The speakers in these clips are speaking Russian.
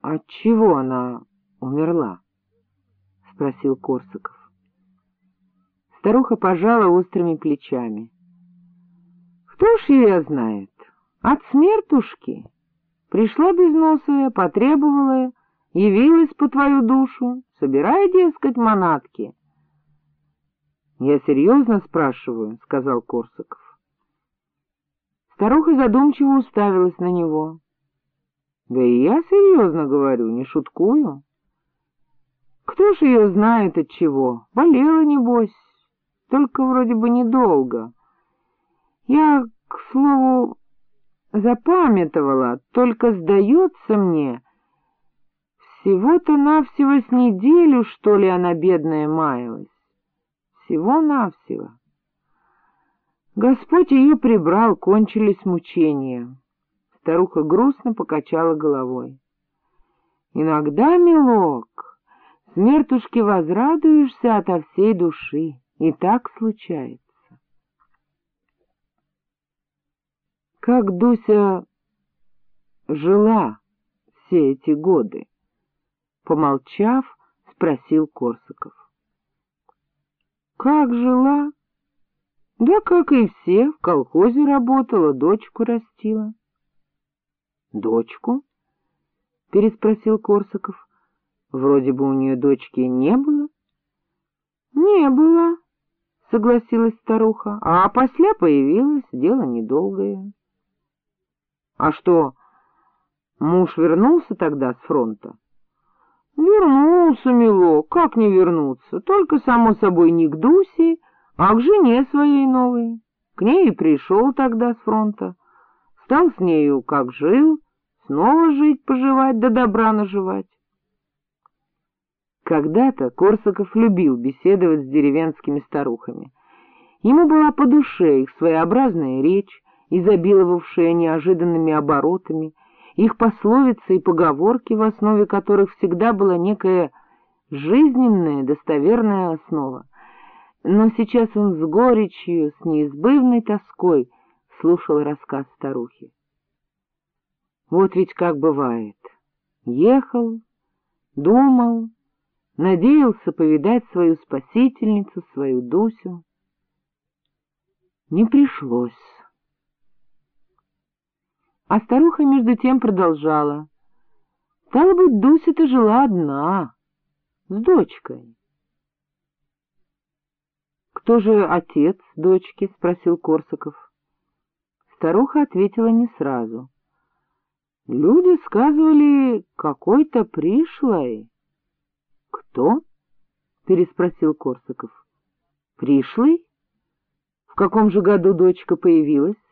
— От чего она умерла? — спросил Корсаков. Старуха пожала острыми плечами. — Кто ж ее знает? От смертушки. Пришла безносая, потребовала, явилась по твою душу, собирай, дескать, манатки. — Я серьезно спрашиваю, — сказал Корсаков. Старуха задумчиво уставилась на него. — Да и я серьезно говорю, не шуткую. Кто ж ее знает от чего? Болела, небось, только вроде бы недолго. Я, к слову, запамятовала, только сдается мне, всего-то навсего с неделю, что ли, она бедная маялась. Всего-навсего. Господь ее прибрал, кончились мучения. Старуха грустно покачала головой. Иногда, милок, смертушке возрадуешься ото всей души, и так случается. Как Дуся жила все эти годы? Помолчав, спросил Корсаков. Как жила? Да как и все, в колхозе работала, дочку растила. — Дочку? — переспросил Корсаков. — Вроде бы у нее дочки не было. — Не было, — согласилась старуха, — а после появилась, дело недолгое. — А что, муж вернулся тогда с фронта? — Вернулся, мило, как не вернуться, только, само собой, не к Дусе, а к жене своей новой. К ней и пришел тогда с фронта. Стал с нею, как жил, снова жить-поживать да добра наживать. Когда-то Корсаков любил беседовать с деревенскими старухами. Ему была по душе их своеобразная речь, изобиловавшая неожиданными оборотами, их пословицы и поговорки, в основе которых всегда была некая жизненная, достоверная основа но сейчас он с горечью, с неизбывной тоской слушал рассказ старухи. Вот ведь как бывает. Ехал, думал, надеялся повидать свою спасительницу, свою Дусю. Не пришлось. А старуха между тем продолжала. Стало быть, Дуся-то жила одна, с дочкой. Кто же отец дочки? — спросил Корсаков. Старуха ответила не сразу. — Люди сказывали, какой-то пришлой. — Кто? — переспросил Корсаков. — Пришлый? В каком же году дочка появилась?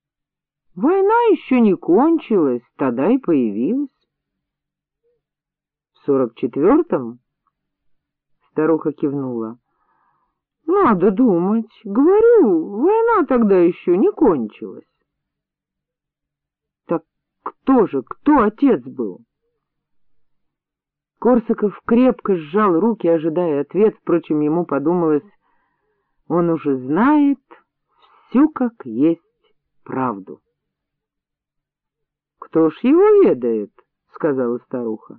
— Война еще не кончилась, тогда и появилась. — В сорок четвертом? Старуха кивнула. Надо думать. Говорю, война тогда еще не кончилась. Так кто же, кто отец был? Корсаков крепко сжал руки, ожидая ответ, впрочем, ему подумалось, он уже знает всю как есть правду. — Кто ж его ведает? — сказала старуха.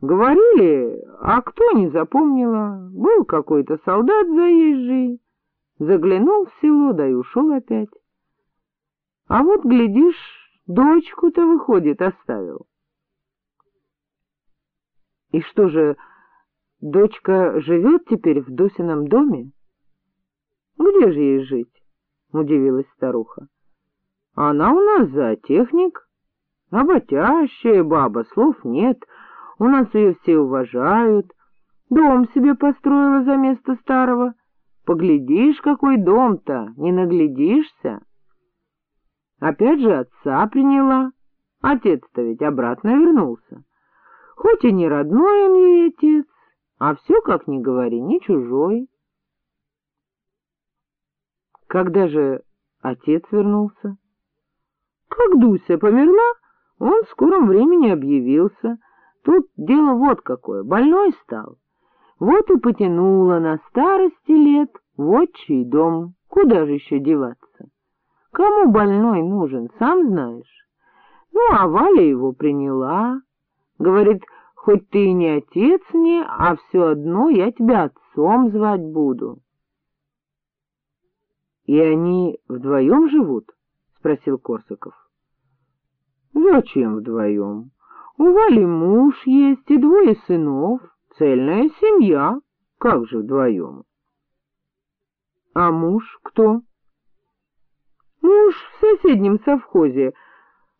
Говорили, а кто не запомнила, был какой-то солдат заезжий, заглянул в село, да и ушел опять. А вот, глядишь, дочку-то, выходит, оставил. И что же, дочка живет теперь в Досином доме? Где же ей жить? — удивилась старуха. — Она у нас зоотехник, работящая баба, слов нет — у нас ее все уважают, дом себе построила за место старого. Поглядишь, какой дом-то, не наглядишься. Опять же отца приняла, отец-то ведь обратно вернулся. Хоть и не родной он ей отец, а все, как ни говори, не чужой. Когда же отец вернулся? Как Дуся померла, он в скором времени объявился — Тут дело вот какое, больной стал. Вот и потянуло на старости лет в отчий дом. Куда же еще деваться? Кому больной нужен, сам знаешь. Ну, а Валя его приняла. Говорит, хоть ты и не отец мне, а все одно я тебя отцом звать буду. — И они вдвоем живут? — спросил Корсаков. — Зачем вдвоем? У Вали муж есть и двое сынов, цельная семья. Как же вдвоем? — А муж кто? — Муж в соседнем совхозе,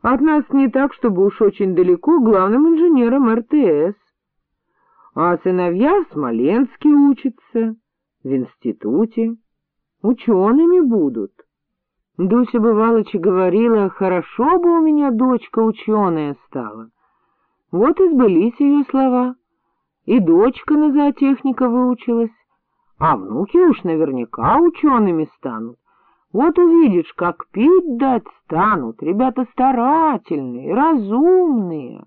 от нас не так, чтобы уж очень далеко, главным инженером РТС. А сыновья в Смоленске учатся, в институте, учеными будут. Дуся Бывалыча говорила, хорошо бы у меня дочка ученая стала. Вот и сбылись ее слова. И дочка на зоотехника выучилась, а внуки уж наверняка учеными станут. Вот увидишь, как пить дать станут, ребята старательные, разумные.